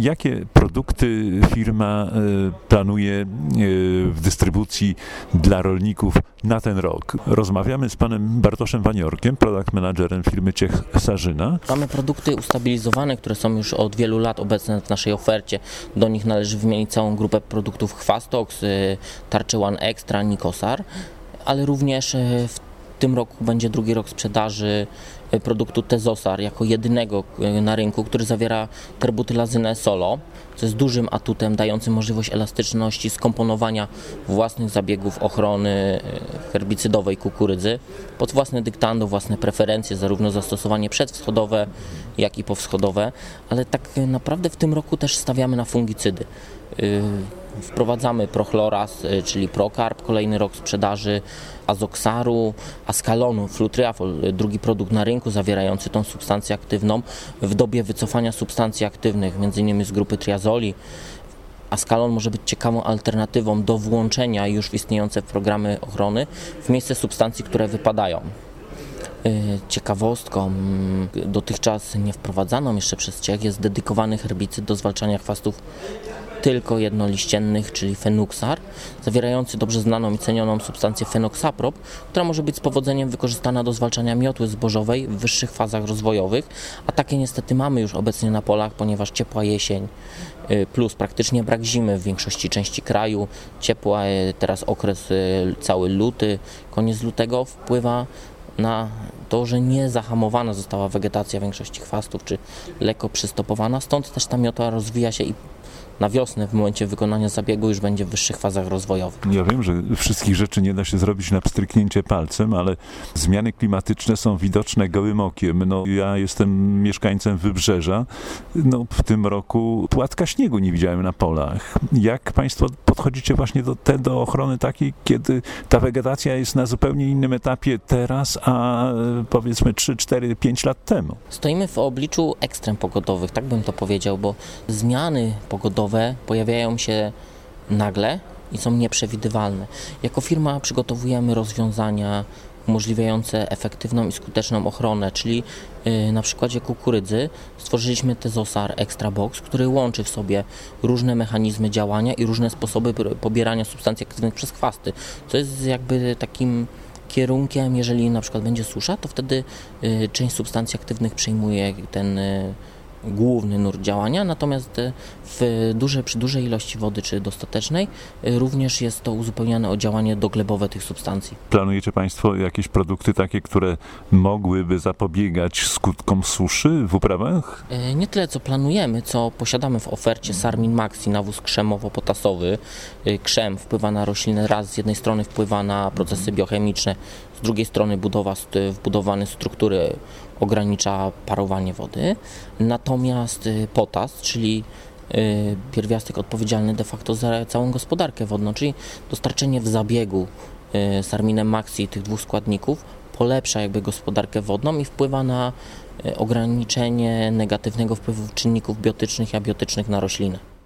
Jakie produkty firma e, planuje e, w dystrybucji dla rolników na ten rok? Rozmawiamy z panem Bartoszem Waniorkiem, product managerem firmy Ciech Sarzyna. Mamy produkty ustabilizowane, które są już od wielu lat obecne w naszej ofercie. Do nich należy wymienić całą grupę produktów Chwastox, y, Tarczy One Extra, Nikosar, ale również w tym roku będzie drugi rok sprzedaży produktu Tezosar jako jedynego na rynku, który zawiera terbutylazynę solo, co jest dużym atutem dającym możliwość elastyczności skomponowania własnych zabiegów ochrony herbicydowej kukurydzy pod własne dyktando, własne preferencje, zarówno zastosowanie przedwschodowe, jak i powschodowe, ale tak naprawdę w tym roku też stawiamy na fungicydy. Wprowadzamy Prochloras, y, czyli Procarb, kolejny rok sprzedaży Azoksaru, Askalonu, Flutriafol, y, drugi produkt na rynku zawierający tą substancję aktywną w dobie wycofania substancji aktywnych, m.in. z grupy triazoli. Askalon może być ciekawą alternatywą do włączenia już w istniejące programy ochrony w miejsce substancji, które wypadają. Y, ciekawostką, dotychczas nie wprowadzaną jeszcze przez Ciech, jest dedykowany herbicyd do zwalczania chwastów tylko jednoliściennych, czyli fenuxar, zawierający dobrze znaną i cenioną substancję fenoxaprop, która może być z powodzeniem wykorzystana do zwalczania miotły zbożowej w wyższych fazach rozwojowych, a takie niestety mamy już obecnie na polach, ponieważ ciepła jesień y, plus praktycznie brak zimy w większości części kraju, ciepła y, teraz okres y, cały luty, koniec lutego wpływa na to, że nie zahamowana została wegetacja większości chwastów, czy lekko przystopowana, stąd też ta miota rozwija się i na wiosnę w momencie wykonania zabiegu już będzie w wyższych fazach rozwojowych. Ja wiem, że wszystkich rzeczy nie da się zrobić na pstryknięcie palcem, ale zmiany klimatyczne są widoczne gołym okiem. No, ja jestem mieszkańcem Wybrzeża. No, w tym roku płatka śniegu nie widziałem na polach. Jak Państwo podchodzicie właśnie do, te, do ochrony takiej, kiedy ta wegetacja jest na zupełnie innym etapie teraz, a powiedzmy 3, 4, 5 lat temu? Stoimy w obliczu ekstrem pogodowych, tak bym to powiedział, bo zmiany pogodowe pojawiają się nagle i są nieprzewidywalne. Jako firma przygotowujemy rozwiązania umożliwiające efektywną i skuteczną ochronę, czyli yy, na przykładzie kukurydzy stworzyliśmy Tezosar Extra Box, który łączy w sobie różne mechanizmy działania i różne sposoby pobierania substancji aktywnych przez chwasty, co jest jakby takim kierunkiem, jeżeli na przykład będzie susza, to wtedy yy, część substancji aktywnych przejmuje ten yy, główny nurt działania, natomiast e, w duże, przy dużej ilości wody czy dostatecznej e, również jest to uzupełniane o działanie doglebowe tych substancji. Planujecie Państwo jakieś produkty takie, które mogłyby zapobiegać skutkom suszy w uprawach? E, nie tyle co planujemy, co posiadamy w ofercie Sarmin Maxi, nawóz krzemowo-potasowy. Krzem wpływa na rośliny raz, z jednej strony wpływa na procesy biochemiczne, z drugiej strony budowa wbudowane struktury ogranicza parowanie wody. Natomiast y, potas, czyli y, pierwiastek odpowiedzialny de facto za całą gospodarkę wodną, czyli dostarczenie w zabiegu y, sarminem maxi tych dwóch składników polepsza jakby gospodarkę wodną i wpływa na ograniczenie negatywnego wpływu czynników biotycznych i abiotycznych na roślinę.